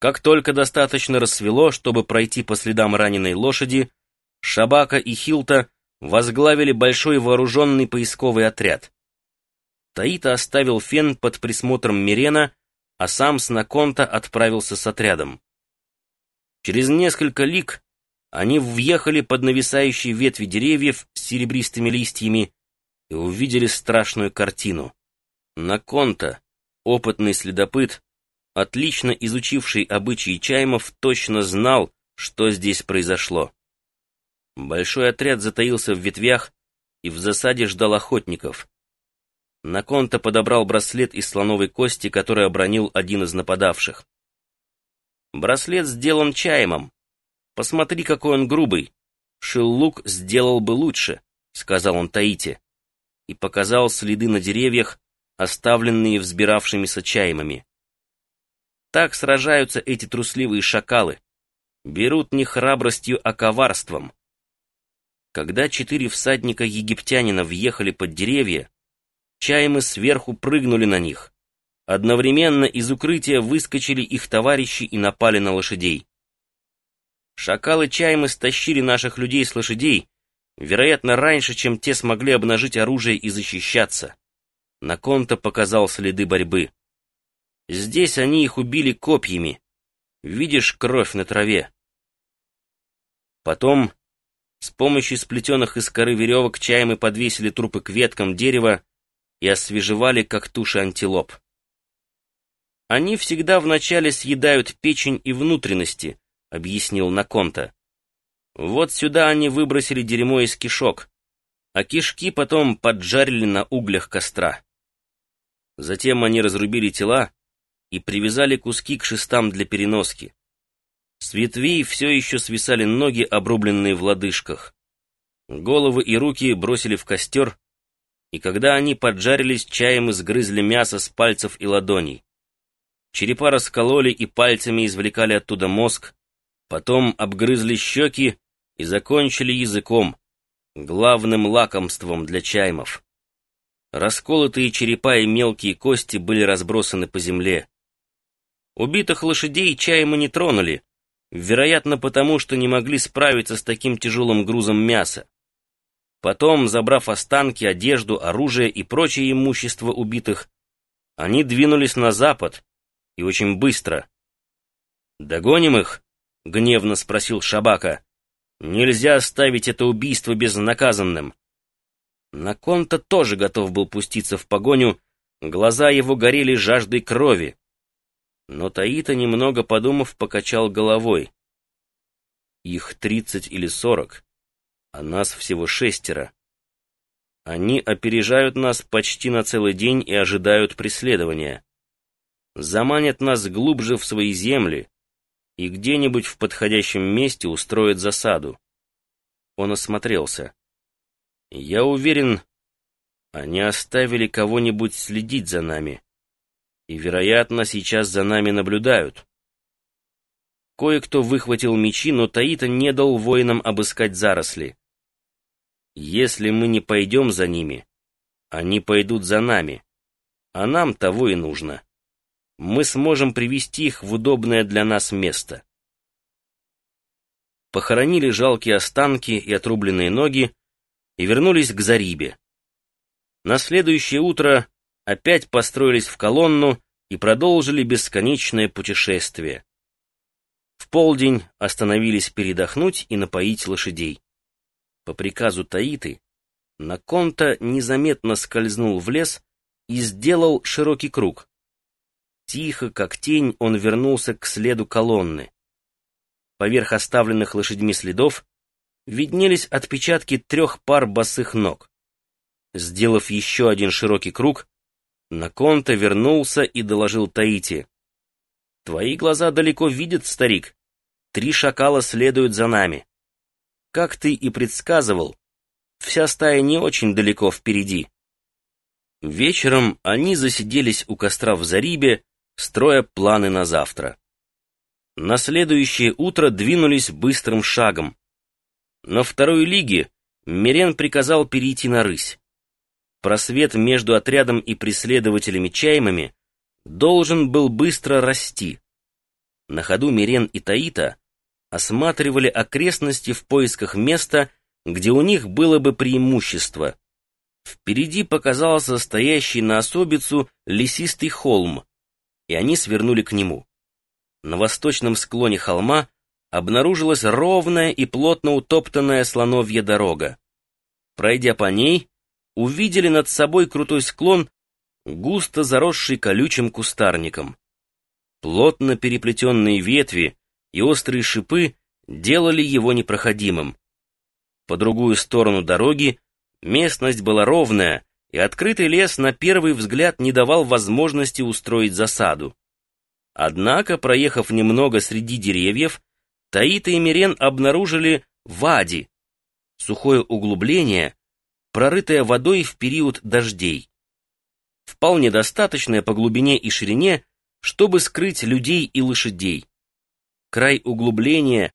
Как только достаточно рассвело, чтобы пройти по следам раненой лошади, Шабака и Хилта возглавили большой вооруженный поисковый отряд. Таита оставил Фен под присмотром Мирена, а сам с Наконта отправился с отрядом. Через несколько лиг они въехали под нависающие ветви деревьев с серебристыми листьями и увидели страшную картину. Наконта, опытный следопыт, отлично изучивший обычаи чаймов, точно знал, что здесь произошло. Большой отряд затаился в ветвях и в засаде ждал охотников. Наконта подобрал браслет из слоновой кости, который обронил один из нападавших. «Браслет сделан чаймом. Посмотри, какой он грубый. Шиллук сделал бы лучше», — сказал он Таите, и показал следы на деревьях, оставленные взбиравшимися чаймами. Так сражаются эти трусливые шакалы. Берут не храбростью, а коварством. Когда четыре всадника-египтянина въехали под деревья, чаймы сверху прыгнули на них. Одновременно из укрытия выскочили их товарищи и напали на лошадей. Шакалы чаймы стащили наших людей с лошадей, вероятно, раньше, чем те смогли обнажить оружие и защищаться. Наконто показал следы борьбы. Здесь они их убили копьями. Видишь кровь на траве. Потом, с помощью сплетенных из коры веревок, чаем подвесили трупы к веткам дерева и освежевали, как туши антилоп. Они всегда вначале съедают печень и внутренности, объяснил Наконта. Вот сюда они выбросили дерьмо из кишок, а кишки потом поджарили на углях костра. Затем они разрубили тела и привязали куски к шестам для переноски. С ветвей все еще свисали ноги, обрубленные в лодыжках. Головы и руки бросили в костер, и когда они поджарились, чаем изгрызли мясо с пальцев и ладоней. Черепа раскололи и пальцами извлекали оттуда мозг, потом обгрызли щеки и закончили языком, главным лакомством для чаймов. Расколотые черепа и мелкие кости были разбросаны по земле. Убитых лошадей чаем не тронули, вероятно потому, что не могли справиться с таким тяжелым грузом мяса. Потом, забрав останки, одежду, оружие и прочее имущество убитых, они двинулись на запад, и очень быстро. «Догоним их?» — гневно спросил Шабака. «Нельзя оставить это убийство безнаказанным». Наконта тоже готов был пуститься в погоню, глаза его горели жаждой крови. Но Таита, немного подумав, покачал головой. Их тридцать или сорок, а нас всего шестеро. Они опережают нас почти на целый день и ожидают преследования. Заманят нас глубже в свои земли и где-нибудь в подходящем месте устроят засаду. Он осмотрелся. Я уверен, они оставили кого-нибудь следить за нами и, вероятно, сейчас за нами наблюдают. Кое-кто выхватил мечи, но Таита не дал воинам обыскать заросли. Если мы не пойдем за ними, они пойдут за нами, а нам того и нужно. Мы сможем привести их в удобное для нас место. Похоронили жалкие останки и отрубленные ноги и вернулись к Зарибе. На следующее утро опять построились в колонну и продолжили бесконечное путешествие. В полдень остановились передохнуть и напоить лошадей. По приказу Таиты Наконта незаметно скользнул в лес и сделал широкий круг. Тихо, как тень, он вернулся к следу колонны. Поверх оставленных лошадьми следов виднелись отпечатки трех пар босых ног. Сделав еще один широкий круг, Наконта вернулся и доложил Таити. «Твои глаза далеко видят, старик. Три шакала следуют за нами. Как ты и предсказывал, вся стая не очень далеко впереди». Вечером они засиделись у костра в Зарибе, строя планы на завтра. На следующее утро двинулись быстрым шагом. На второй лиге Мирен приказал перейти на рысь. Просвет между отрядом и преследователями Чаймами должен был быстро расти. На ходу Мирен и Таита осматривали окрестности в поисках места, где у них было бы преимущество. Впереди показался стоящий на особицу лесистый холм, и они свернули к нему. На восточном склоне холма обнаружилась ровная и плотно утоптанная слоновья дорога. Пройдя по ней, увидели над собой крутой склон, густо заросший колючим кустарником. Плотно переплетенные ветви и острые шипы делали его непроходимым. По другую сторону дороги местность была ровная, и открытый лес на первый взгляд не давал возможности устроить засаду. Однако, проехав немного среди деревьев, Таита и Мирен обнаружили вади, сухое углубление, прорытое водой в период дождей. Вполне достаточное по глубине и ширине, чтобы скрыть людей и лошадей. Край углубления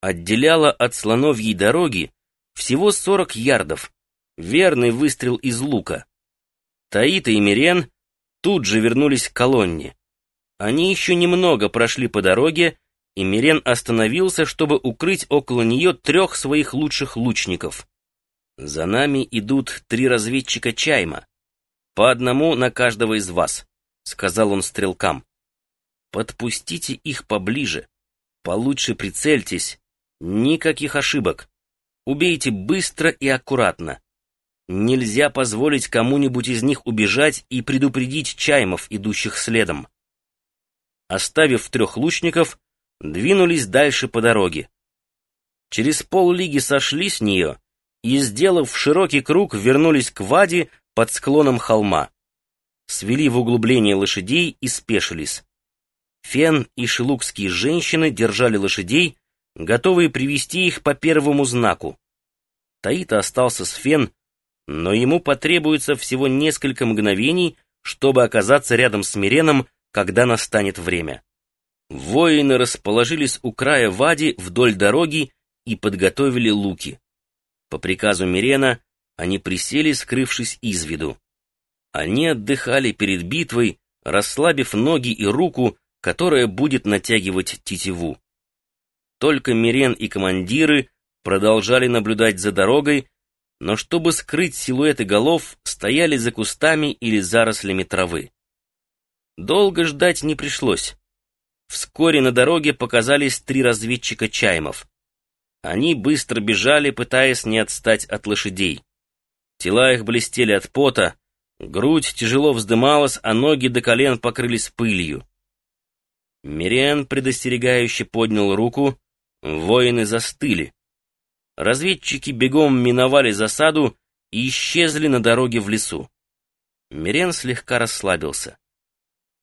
отделяло от слоновьей дороги всего 40 ярдов, верный выстрел из лука. Таита и Мирен тут же вернулись к колонне. Они еще немного прошли по дороге, и Мирен остановился, чтобы укрыть около нее трех своих лучших лучников. «За нами идут три разведчика Чайма, по одному на каждого из вас», — сказал он стрелкам. «Подпустите их поближе, получше прицельтесь, никаких ошибок, убейте быстро и аккуратно. Нельзя позволить кому-нибудь из них убежать и предупредить Чаймов, идущих следом». Оставив трех лучников, двинулись дальше по дороге. Через поллиги сошли с нее и, сделав широкий круг, вернулись к Ваде под склоном холма. Свели в углубление лошадей и спешились. Фен и шелукские женщины держали лошадей, готовые привести их по первому знаку. Таита остался с Фен, но ему потребуется всего несколько мгновений, чтобы оказаться рядом с Миреном, когда настанет время. Воины расположились у края Вади вдоль дороги и подготовили луки. По приказу Мирена они присели, скрывшись из виду. Они отдыхали перед битвой, расслабив ноги и руку, которая будет натягивать тетиву. Только Мирен и командиры продолжали наблюдать за дорогой, но чтобы скрыть силуэты голов, стояли за кустами или зарослями травы. Долго ждать не пришлось. Вскоре на дороге показались три разведчика Чаймов. Они быстро бежали, пытаясь не отстать от лошадей. Тела их блестели от пота, грудь тяжело вздымалась, а ноги до колен покрылись пылью. Мириан предостерегающе поднял руку, воины застыли. Разведчики бегом миновали засаду и исчезли на дороге в лесу. Мирен слегка расслабился.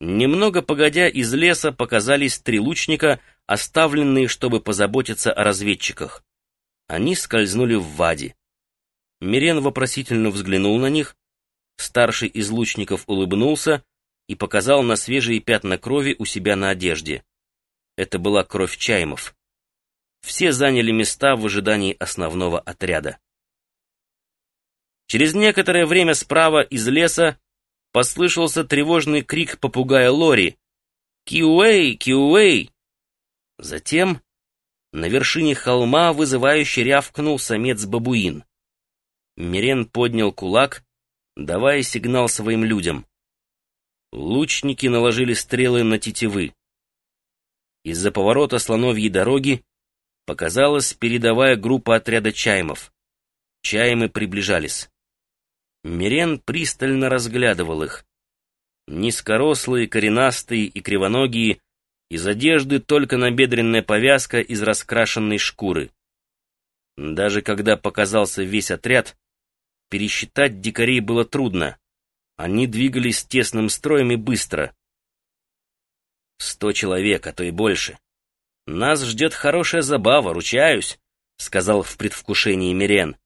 Немного погодя, из леса показались три лучника, оставленные, чтобы позаботиться о разведчиках. Они скользнули в вади. Мирен вопросительно взглянул на них. Старший из лучников улыбнулся и показал на свежие пятна крови у себя на одежде. Это была кровь Чаймов. Все заняли места в ожидании основного отряда. Через некоторое время справа из леса послышался тревожный крик попугая Лори. «Киуэй! Киуэй!» Затем на вершине холма вызывающе рявкнул самец-бабуин. Мирен поднял кулак, давая сигнал своим людям. Лучники наложили стрелы на тетивы. Из-за поворота слоновьей дороги показалась передовая группа отряда чаймов. Чаймы приближались. Мирен пристально разглядывал их. Низкорослые, коренастые и кривоногие, из одежды только набедренная повязка из раскрашенной шкуры. Даже когда показался весь отряд, пересчитать дикарей было трудно. Они двигались тесным строем и быстро. Сто человек, а то и больше. Нас ждет хорошая забава, ручаюсь, — сказал в предвкушении Мирен.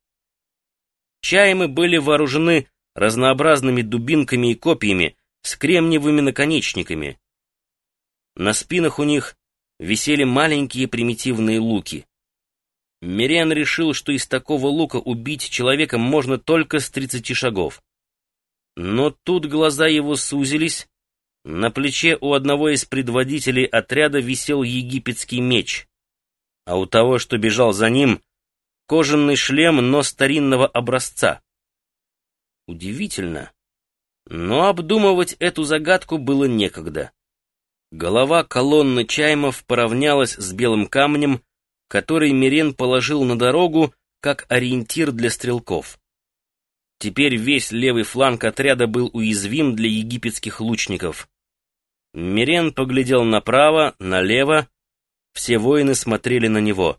Чаемы были вооружены разнообразными дубинками и копьями с кремниевыми наконечниками. На спинах у них висели маленькие примитивные луки. Мириан решил, что из такого лука убить человека можно только с тридцати шагов. Но тут глаза его сузились, На плече у одного из предводителей отряда висел египетский меч, а у того, что бежал за ним, кожаный шлем, но старинного образца. Удивительно, но обдумывать эту загадку было некогда. Голова колонны Чаймов поравнялась с белым камнем, который Мирен положил на дорогу как ориентир для стрелков. Теперь весь левый фланг отряда был уязвим для египетских лучников. Мирен поглядел направо, налево, все воины смотрели на него.